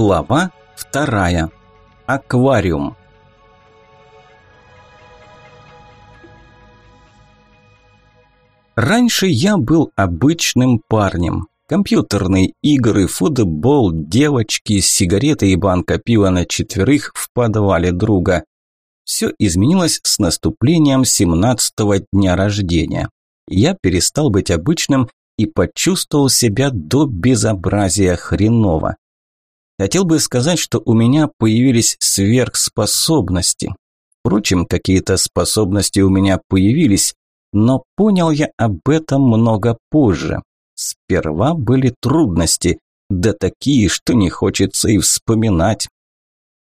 Глава вторая. Аквариум. Раньше я был обычным парнем. Компьютерные игры, футбол, девочки, сигареты и банка пива на четверых в подвале друга. Все изменилось с наступлением 17-го дня рождения. Я перестал быть обычным и почувствовал себя до безобразия хреново. Хотел бы сказать, что у меня появились сверхспособности. Впрочем, какие-то способности у меня появились, но понял я об этом много позже. Сперва были трудности, да такие, что не хочется и вспоминать.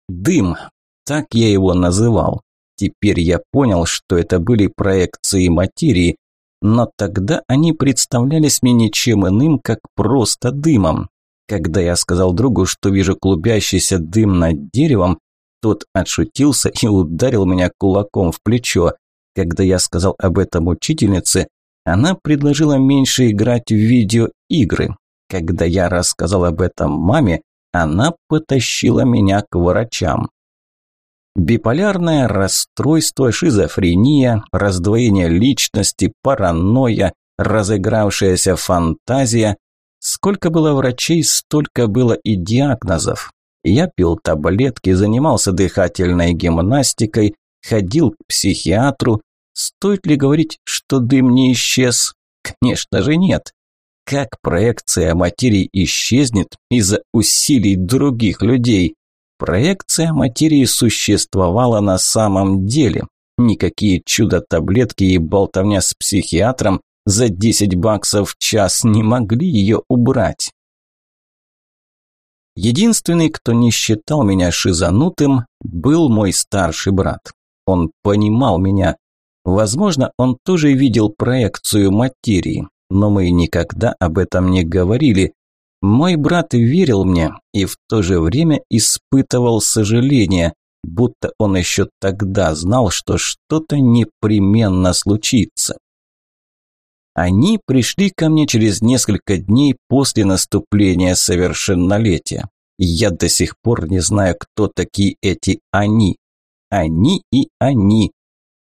Дым, так я его называл. Теперь я понял, что это были проекции материи, но тогда они представлялись мне ничем иным, как просто дымом. Когда я сказал другу, что вижу клубящийся дым над деревом, тот отшутился и ударил меня кулаком в плечо. Когда я сказал об этом учительнице, она предложила меньше играть в видеоигры. Когда я рассказал об этом маме, она потащила меня к врачам. Биполярное расстройство, шизофрения, раздвоение личности, паранойя, разыгравшаяся фантазия. Сколько было врачей, столько было и диагнозов. Я пил таблетки, занимался дыхательной гимнастикой, ходил к психиатру. Стоит ли говорить, что дым не исчез? Конечно же нет. Как проекция материи исчезнет из-за усилий других людей? Проекция материи существовала на самом деле. Никакие чудо-таблетки и болтовня с психиатром за 10 баксов в час не могли ее убрать. Единственный, кто не считал меня шизанутым, был мой старший брат. Он понимал меня. Возможно, он тоже видел проекцию материи, но мы никогда об этом не говорили. Мой брат верил мне и в то же время испытывал сожаление, будто он еще тогда знал, что что-то непременно случится. Они пришли ко мне через несколько дней после наступления совершеннолетия. Я до сих пор не знаю, кто такие эти «они». Они и они.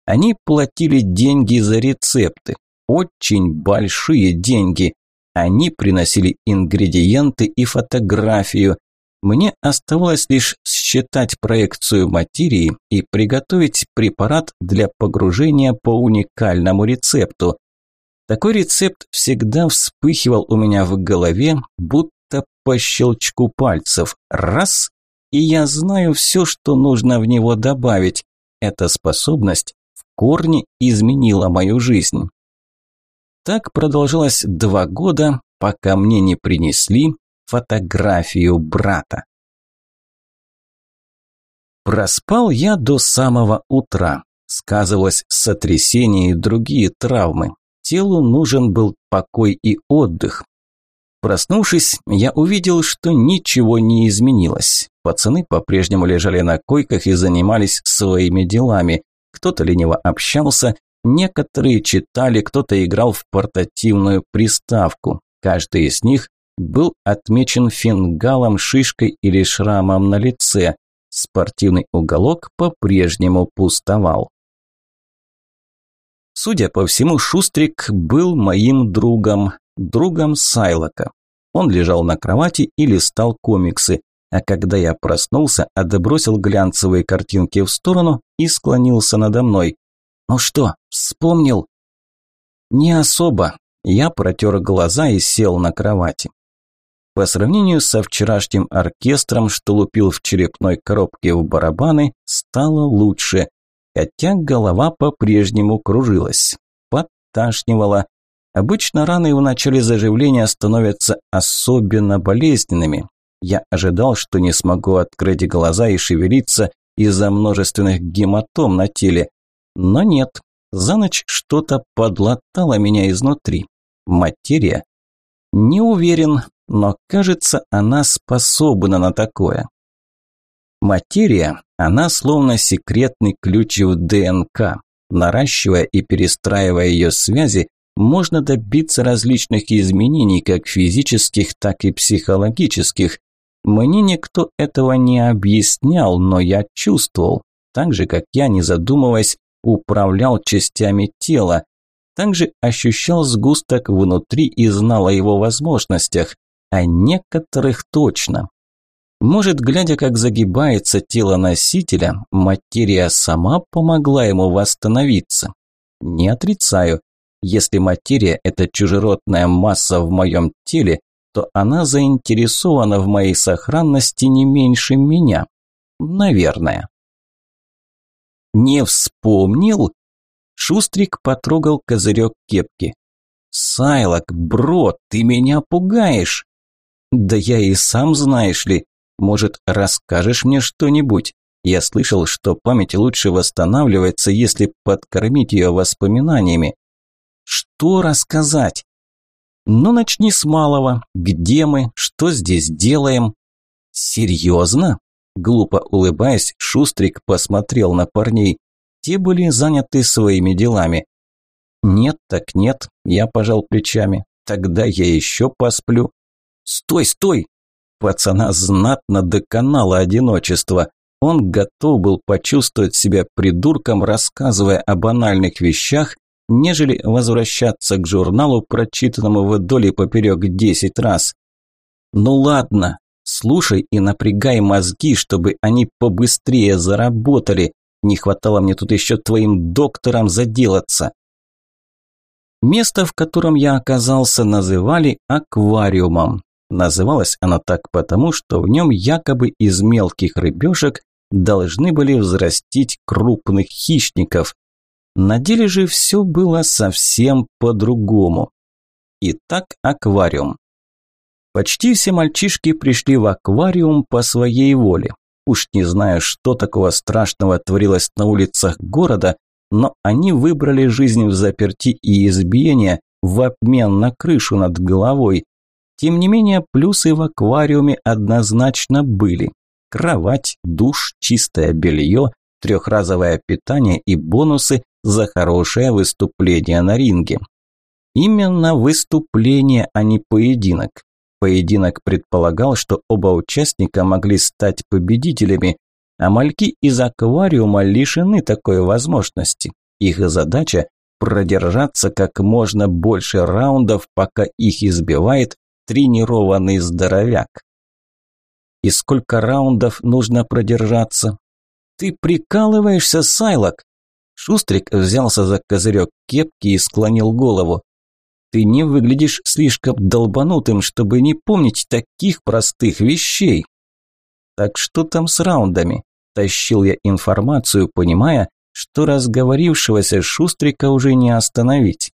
Они платили деньги за рецепты. Очень большие деньги. Они приносили ингредиенты и фотографию. Мне оставалось лишь считать проекцию материи и приготовить препарат для погружения по уникальному рецепту. Такой рецепт всегда вспыхивал у меня в голове, будто по щелчку пальцев. Раз, и я знаю все, что нужно в него добавить. Эта способность в корне изменила мою жизнь. Так продолжалось два года, пока мне не принесли фотографию брата. Проспал я до самого утра. Сказывалось сотрясение и другие травмы. Телу нужен был покой и отдых. Проснувшись, я увидел, что ничего не изменилось. Пацаны по-прежнему лежали на койках и занимались своими делами. Кто-то лениво общался, некоторые читали, кто-то играл в портативную приставку. Каждый из них был отмечен фингалом, шишкой или шрамом на лице. Спортивный уголок по-прежнему пустовал. Судя по всему, Шустрик был моим другом, другом Сайлока. Он лежал на кровати и листал комиксы, а когда я проснулся, отбросил глянцевые картинки в сторону и склонился надо мной. «Ну что, вспомнил?» «Не особо». Я протер глаза и сел на кровати. По сравнению со вчерашним оркестром, что лупил в черепной коробке в барабаны, стало лучше хотя голова по-прежнему кружилась, подташнивала. Обычно раны в начале заживления становятся особенно болезненными. Я ожидал, что не смогу открыть глаза и шевелиться из-за множественных гематом на теле. Но нет, за ночь что-то подлатало меня изнутри. Материя? Не уверен, но кажется, она способна на такое. Материя, она словно секретный ключ в ДНК. Наращивая и перестраивая ее связи, можно добиться различных изменений, как физических, так и психологических. Мне никто этого не объяснял, но я чувствовал, так же, как я, не задумываясь, управлял частями тела, также ощущал сгусток внутри и знал о его возможностях, а некоторых точно. Может, глядя, как загибается тело носителя, материя сама помогла ему восстановиться. Не отрицаю, если материя – это чужеродная масса в моем теле, то она заинтересована в моей сохранности не меньше меня. Наверное. Не вспомнил? Шустрик потрогал козырек кепки. «Сайлок, бро, ты меня пугаешь!» «Да я и сам, знаешь ли. Может, расскажешь мне что-нибудь? Я слышал, что память лучше восстанавливается, если подкормить ее воспоминаниями. Что рассказать? Ну, начни с малого. Где мы? Что здесь делаем? Серьезно? Глупо улыбаясь, Шустрик посмотрел на парней. Те были заняты своими делами. Нет, так нет, я пожал плечами. Тогда я еще посплю. Стой, стой! Пацана знатно доконало одиночество. Он готов был почувствовать себя придурком, рассказывая о банальных вещах, нежели возвращаться к журналу, прочитанному вдоль и поперек десять раз. Ну ладно, слушай и напрягай мозги, чтобы они побыстрее заработали. Не хватало мне тут еще твоим доктором заделаться. Место, в котором я оказался, называли аквариумом. Называлось оно так потому, что в нем якобы из мелких рыбешек должны были взрастить крупных хищников. На деле же все было совсем по-другому. Итак, аквариум. Почти все мальчишки пришли в аквариум по своей воле. Уж не знаю, что такого страшного творилось на улицах города, но они выбрали жизнь в заперти и избиение в обмен на крышу над головой, тем не менее, плюсы в аквариуме однозначно были. Кровать, душ, чистое белье, трехразовое питание и бонусы за хорошее выступление на ринге. Именно выступление, а не поединок. Поединок предполагал, что оба участника могли стать победителями, а мальки из аквариума лишены такой возможности. Их задача – продержаться как можно больше раундов, пока их избивает тренированный здоровяк. И сколько раундов нужно продержаться? Ты прикалываешься, Сайлок? Шустрик взялся за козырек кепки и склонил голову. Ты не выглядишь слишком долбанутым, чтобы не помнить таких простых вещей. Так что там с раундами? Тащил я информацию, понимая, что разговорившегося Шустрика уже не остановить.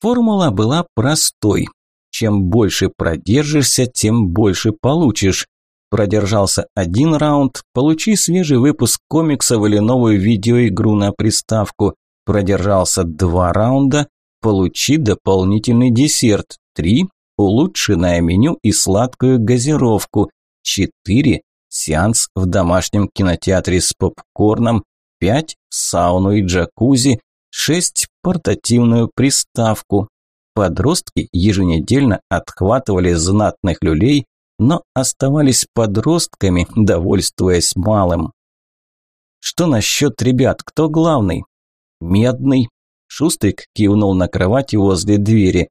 Формула была простой. Чем больше продержишься, тем больше получишь. Продержался один раунд, получи свежий выпуск комиксов или новую видеоигру на приставку. Продержался два раунда, получи дополнительный десерт. Три – улучшенное меню и сладкую газировку. Четыре – сеанс в домашнем кинотеатре с попкорном. Пять – сауну и джакузи. 6 – портативную приставку. Подростки еженедельно отхватывали знатных люлей, но оставались подростками, довольствуясь малым. Что насчет ребят, кто главный? Медный. Шустрик кивнул на кровати возле двери.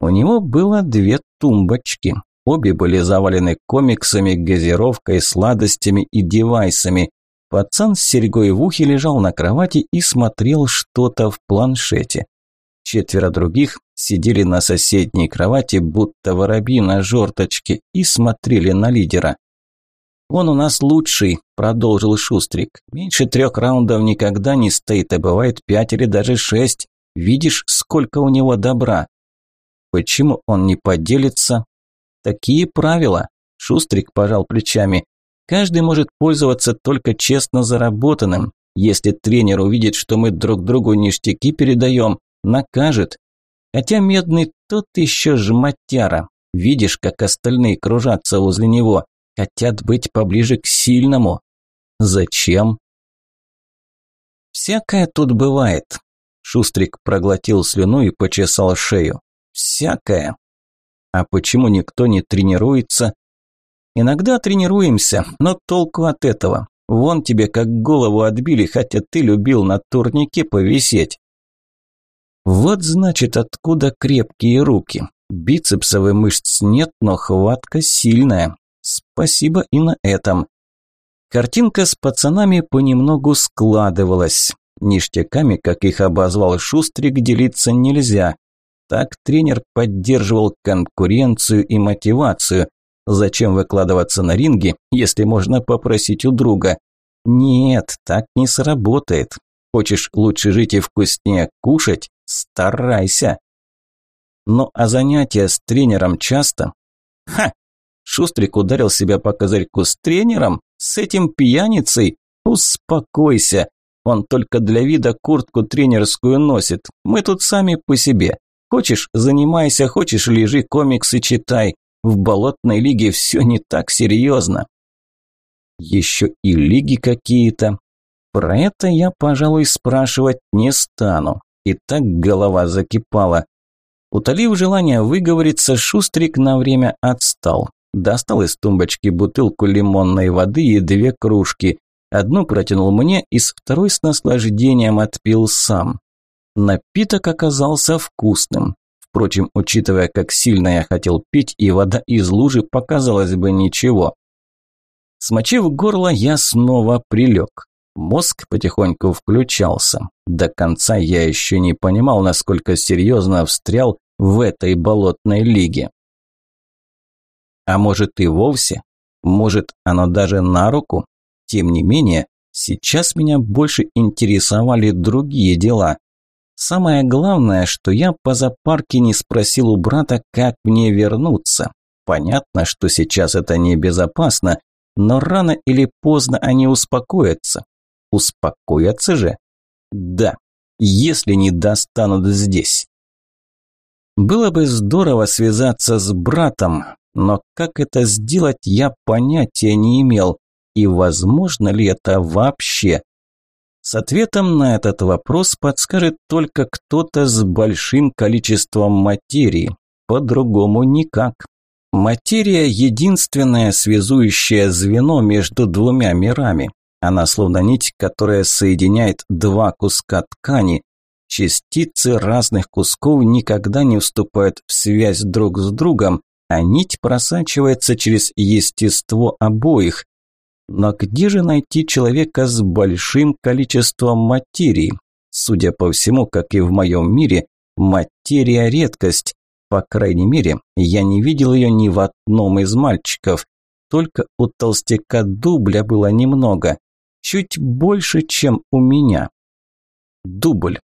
У него было две тумбочки. Обе были завалены комиксами, газировкой, сладостями и девайсами. Пацан с серьгой в ухе лежал на кровати и смотрел что-то в планшете. Четверо других сидели на соседней кровати, будто воробьи на жорточке, и смотрели на лидера. «Он у нас лучший», – продолжил Шустрик. «Меньше трех раундов никогда не стоит, а бывает пять или даже шесть. Видишь, сколько у него добра?» «Почему он не поделится?» «Такие правила», – Шустрик пожал плечами. Каждый может пользоваться только честно заработанным. Если тренер увидит, что мы друг другу ништяки передаем, накажет. Хотя Медный тот еще жматяра. Видишь, как остальные кружатся возле него. Хотят быть поближе к сильному. Зачем? Всякое тут бывает. Шустрик проглотил слюну и почесал шею. Всякое. А почему никто не тренируется? Иногда тренируемся, но толку от этого. Вон тебе как голову отбили, хотя ты любил на турнике повисеть. Вот значит, откуда крепкие руки. Бицепсовых мышц нет, но хватка сильная. Спасибо и на этом. Картинка с пацанами понемногу складывалась. Ништяками, как их обозвал Шустрик, делиться нельзя. Так тренер поддерживал конкуренцию и мотивацию. Зачем выкладываться на ринге, если можно попросить у друга? Нет, так не сработает. Хочешь лучше жить и вкуснее кушать? Старайся. Ну а занятия с тренером часто? Ха! Шустрик ударил себя по козырьку с тренером? С этим пьяницей? Успокойся. Он только для вида куртку тренерскую носит. Мы тут сами по себе. Хочешь – занимайся, хочешь – лежи, комиксы читай. В болотной лиге все не так серьезно. Еще и лиги какие-то. Про это я, пожалуй, спрашивать не стану. И так голова закипала. Утолив желание выговориться, Шустрик на время отстал. Достал из тумбочки бутылку лимонной воды и две кружки. Одну протянул мне, из второй с наслаждением отпил сам. Напиток оказался вкусным. Впрочем, учитывая, как сильно я хотел пить, и вода из лужи показалось бы ничего. Смочив горло, я снова прилег. Мозг потихоньку включался. До конца я еще не понимал, насколько серьезно встрял в этой болотной лиге. А может и вовсе? Может, оно даже на руку? Тем не менее, сейчас меня больше интересовали другие дела. Самое главное, что я по запарке не спросил у брата, как мне вернуться. Понятно, что сейчас это небезопасно, но рано или поздно они успокоятся. Успокоятся же? Да, если не достанут здесь. Было бы здорово связаться с братом, но как это сделать, я понятия не имел. И возможно ли это вообще? С ответом на этот вопрос подскажет только кто-то с большим количеством материи. По-другому никак. Материя – единственное связующее звено между двумя мирами. Она словно нить, которая соединяет два куска ткани. Частицы разных кусков никогда не вступают в связь друг с другом, а нить просачивается через естество обоих, но где же найти человека с большим количеством материи? Судя по всему, как и в моем мире, материя – редкость. По крайней мере, я не видел ее ни в одном из мальчиков. Только у толстяка дубля было немного. Чуть больше, чем у меня. Дубль.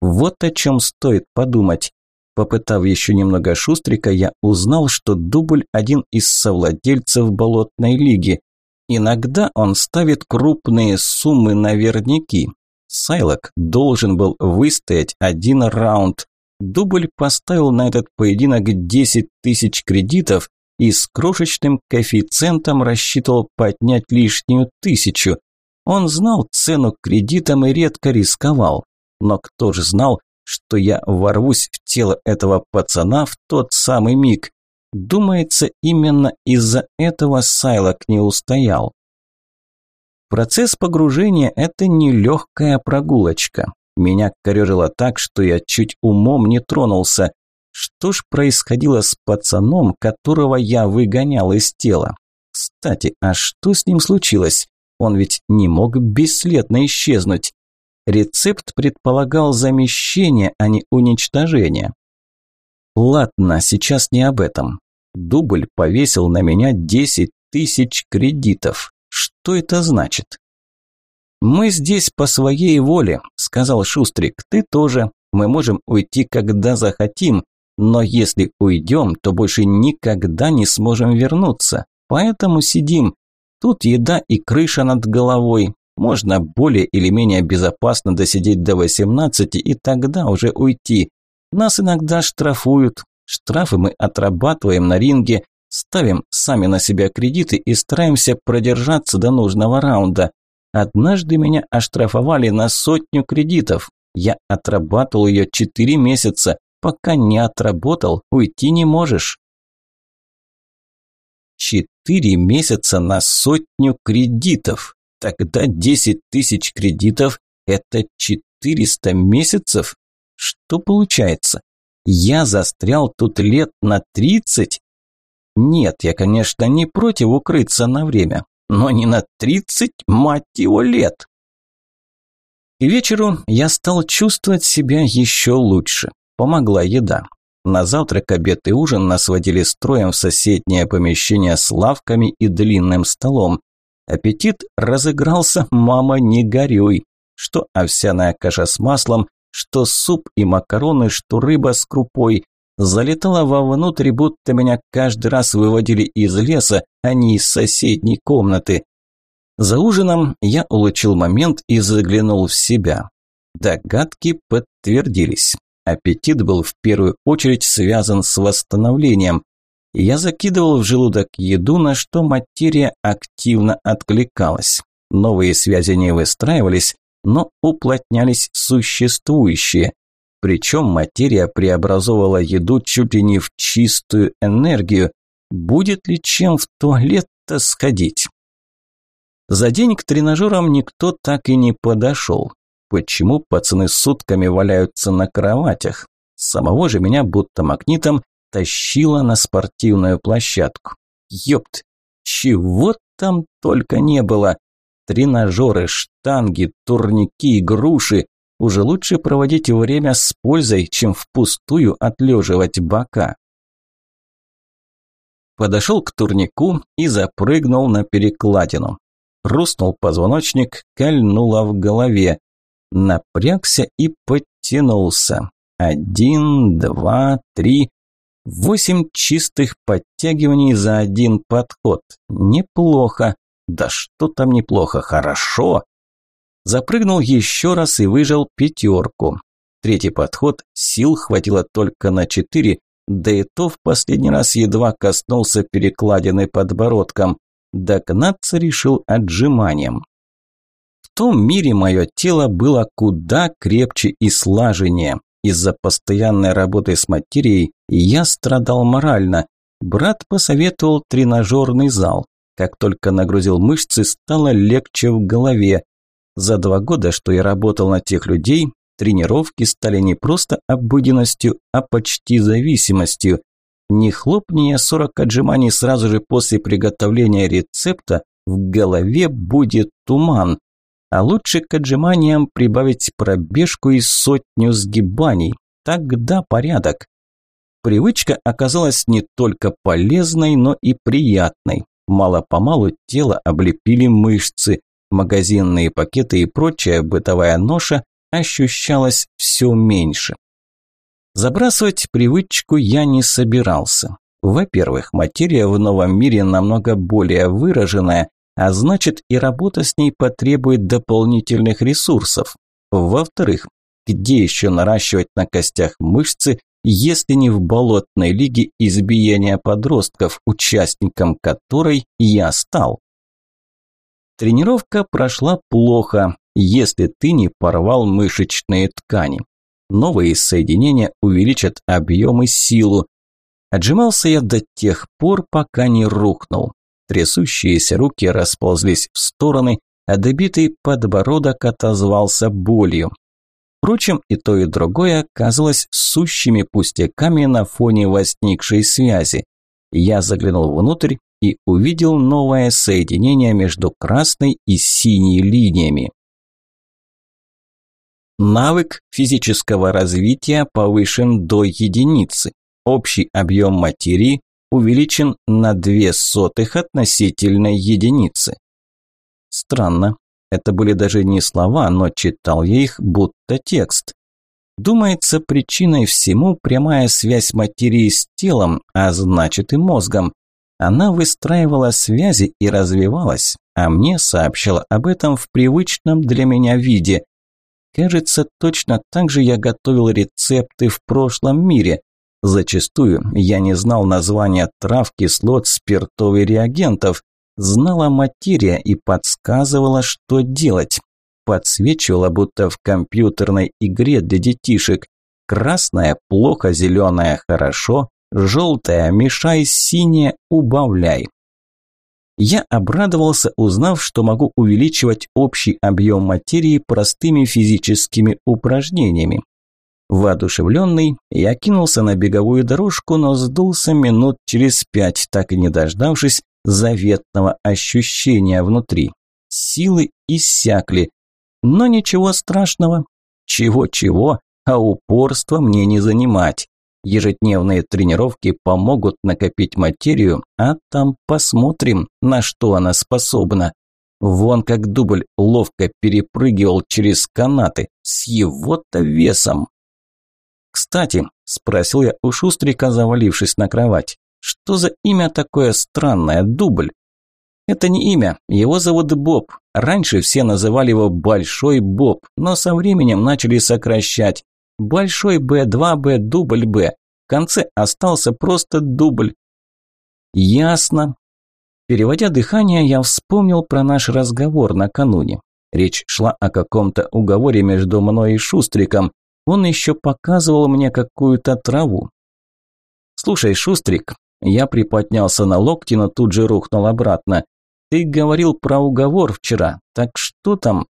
Вот о чем стоит подумать. Попытав еще немного шустрика, я узнал, что Дубль – один из совладельцев Болотной лиги. Иногда он ставит крупные суммы наверняки. Сайлок должен был выстоять один раунд. Дубль поставил на этот поединок 10 тысяч кредитов и с крошечным коэффициентом рассчитывал поднять лишнюю тысячу. Он знал цену кредитам и редко рисковал. Но кто же знал, что я ворвусь в тело этого пацана в тот самый миг? Думается, именно из-за этого Сайлок не устоял. Процесс погружения – это не легкая прогулочка. Меня корежило так, что я чуть умом не тронулся. Что ж происходило с пацаном, которого я выгонял из тела? Кстати, а что с ним случилось? Он ведь не мог бесследно исчезнуть. Рецепт предполагал замещение, а не уничтожение. Ладно, сейчас не об этом. Дубль повесил на меня 10 тысяч кредитов. Что это значит? «Мы здесь по своей воле», – сказал Шустрик. «Ты тоже. Мы можем уйти, когда захотим, но если уйдем, то больше никогда не сможем вернуться. Поэтому сидим. Тут еда и крыша над головой. Можно более или менее безопасно досидеть до 18 и тогда уже уйти. Нас иногда штрафуют, Штрафы мы отрабатываем на ринге, ставим сами на себя кредиты и стараемся продержаться до нужного раунда. Однажды меня оштрафовали на сотню кредитов. Я отрабатывал ее четыре месяца. Пока не отработал, уйти не можешь. Четыре месяца на сотню кредитов. Тогда десять тысяч кредитов – это четыреста месяцев. Что получается? Я застрял тут лет на тридцать? Нет, я, конечно, не против укрыться на время, но не на тридцать, мать его, лет. К вечеру я стал чувствовать себя еще лучше. Помогла еда. На завтрак, обед и ужин нас водили строем в соседнее помещение с лавками и длинным столом. Аппетит разыгрался, мама, не горюй. Что овсяная каша с маслом, что суп и макароны, что рыба с крупой. Залетала вовнутрь, будто меня каждый раз выводили из леса, а не из соседней комнаты. За ужином я улучил момент и заглянул в себя. Догадки подтвердились. Аппетит был в первую очередь связан с восстановлением. Я закидывал в желудок еду, на что материя активно откликалась. Новые связи не выстраивались, но уплотнялись существующие. Причем материя преобразовывала еду чуть ли не в чистую энергию. Будет ли чем в туалет-то сходить? За день к тренажерам никто так и не подошел. Почему пацаны сутками валяются на кроватях? Самого же меня будто магнитом тащило на спортивную площадку. Ёпт, чего там только не было. Тренажеры, штанги, турники, груши. Уже лучше проводить время с пользой, чем впустую отлеживать бока. Подошел к турнику и запрыгнул на перекладину. Хрустнул позвоночник, кольнуло в голове. Напрягся и подтянулся. Один, два, три. Восемь чистых подтягиваний за один подход. Неплохо. Да что там неплохо, хорошо. Запрыгнул еще раз и выжал пятерку. Третий подход, сил хватило только на четыре, да и то в последний раз едва коснулся перекладины подбородком. Догнаться решил отжиманием. В том мире мое тело было куда крепче и слаженнее. Из-за постоянной работы с материей я страдал морально. Брат посоветовал тренажерный зал. Как только нагрузил мышцы, стало легче в голове. За два года, что я работал на тех людей, тренировки стали не просто обыденностью, а почти зависимостью. Не хлопни я 40 отжиманий сразу же после приготовления рецепта, в голове будет туман. А лучше к отжиманиям прибавить пробежку и сотню сгибаний. Тогда порядок. Привычка оказалась не только полезной, но и приятной. Мало-помалу тело облепили мышцы, магазинные пакеты и прочая бытовая ноша ощущалась все меньше. Забрасывать привычку я не собирался. Во-первых, материя в новом мире намного более выраженная, а значит и работа с ней потребует дополнительных ресурсов. Во-вторых, где еще наращивать на костях мышцы, если не в болотной лиге избиения подростков, участником которой я стал? Тренировка прошла плохо, если ты не порвал мышечные ткани. Новые соединения увеличат объем и силу. Отжимался я до тех пор, пока не рухнул. Трясущиеся руки расползлись в стороны, а добитый подбородок отозвался болью. Впрочем, и то, и другое оказалось сущими пустяками на фоне возникшей связи. Я заглянул внутрь и увидел новое соединение между красной и синей линиями. Навык физического развития повышен до единицы. Общий объем материи увеличен на две сотых относительной единицы. Странно. Это были даже не слова, но читал я их будто текст. Думается, причиной всему прямая связь материи с телом, а значит и мозгом. Она выстраивала связи и развивалась, а мне сообщала об этом в привычном для меня виде. Кажется, точно так же я готовил рецепты в прошлом мире. Зачастую я не знал названия трав, кислот, спиртов и реагентов. Знала материя и подсказывала, что делать. Подсвечивала, будто в компьютерной игре для детишек. Красная – плохо, зеленая – хорошо, желтая – мешай, синяя – убавляй. Я обрадовался, узнав, что могу увеличивать общий объем материи простыми физическими упражнениями. Воодушевленный, я кинулся на беговую дорожку, но сдулся минут через пять, так и не дождавшись заветного ощущения внутри. Силы иссякли. Но ничего страшного. Чего-чего, а упорство мне не занимать. Ежедневные тренировки помогут накопить материю, а там посмотрим, на что она способна. Вон как дубль ловко перепрыгивал через канаты с его-то весом. «Кстати», – спросил я у Шустрика, завалившись на кровать, – «что за имя такое странное, дубль?» «Это не имя, его зовут Боб. Раньше все называли его Большой Боб, но со временем начали сокращать. Большой Б2, Б, дубль Б. В конце остался просто дубль. Ясно. Переводя дыхание, я вспомнил про наш разговор накануне. Речь шла о каком-то уговоре между мной и Шустриком. Он еще показывал мне какую-то траву. «Слушай, Шустрик», я приподнялся на локти, но тут же рухнул обратно. «Ты говорил про уговор вчера, так что там?»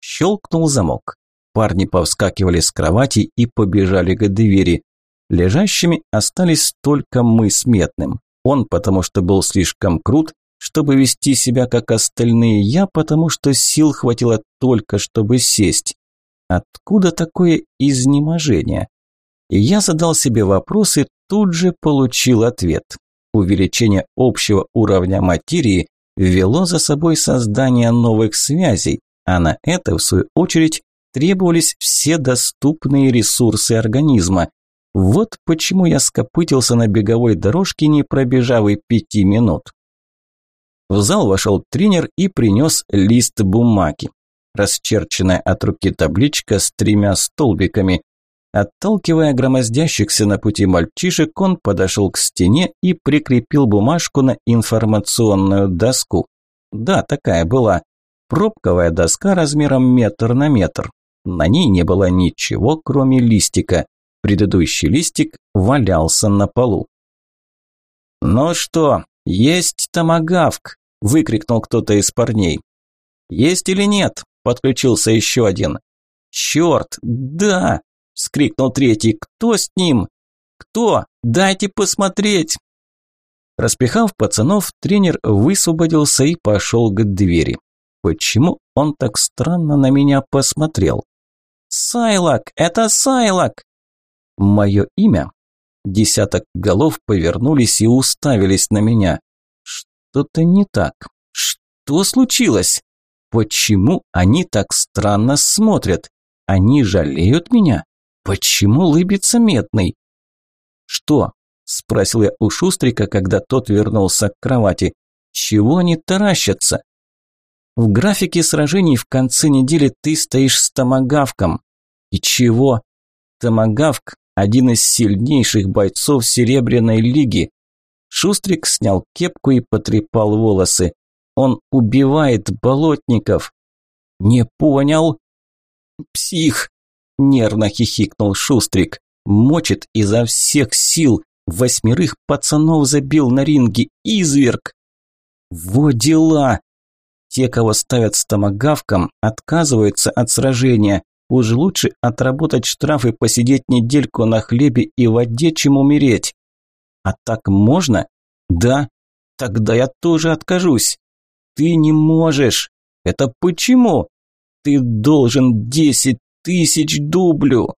Щелкнул замок. Парни повскакивали с кровати и побежали к двери. Лежащими остались только мы с Метным. Он, потому что был слишком крут, чтобы вести себя как остальные, я, потому что сил хватило только, чтобы сесть. Откуда такое изнеможение? И я задал себе вопрос и тут же получил ответ. Увеличение общего уровня материи вело за собой создание новых связей, а на это, в свою очередь, требовались все доступные ресурсы организма. Вот почему я скопытился на беговой дорожке, не пробежав и пяти минут. В зал вошел тренер и принес лист бумаги. Расчерченная от руки табличка с тремя столбиками. Отталкивая громоздящихся на пути мальчишек, он подошел к стене и прикрепил бумажку на информационную доску. Да, такая была. Пробковая доска размером метр на метр. На ней не было ничего, кроме листика. Предыдущий листик валялся на полу. «Ну что, есть томагавк?» – выкрикнул кто-то из парней. «Есть или нет?» – подключился еще один. «Черт, да!» – вскрикнул третий. «Кто с ним?» «Кто? Дайте посмотреть!» Распихав пацанов, тренер высвободился и пошел к двери. Почему он так странно на меня посмотрел? «Сайлак! Это Сайлак!» Мое имя? Десяток голов повернулись и уставились на меня. Что-то не так. Что случилось? Почему они так странно смотрят? Они жалеют меня? Почему лыбится медный? Что? Спросил я у Шустрика, когда тот вернулся к кровати. Чего они таращатся? В графике сражений в конце недели ты стоишь с томагавком. И чего? Томагавк – один из сильнейших бойцов Серебряной лиги. Шустрик снял кепку и потрепал волосы. Он убивает болотников. Не понял? Псих! Нервно хихикнул Шустрик. Мочит изо всех сил. Восьмерых пацанов забил на ринге. Изверг! Во дела! Те, кого ставят с отказываются от сражения. Уж лучше отработать штраф и посидеть недельку на хлебе и воде, чем умереть. А так можно? Да. Тогда я тоже откажусь. Ты не можешь. Это почему? Ты должен десять тысяч дублю.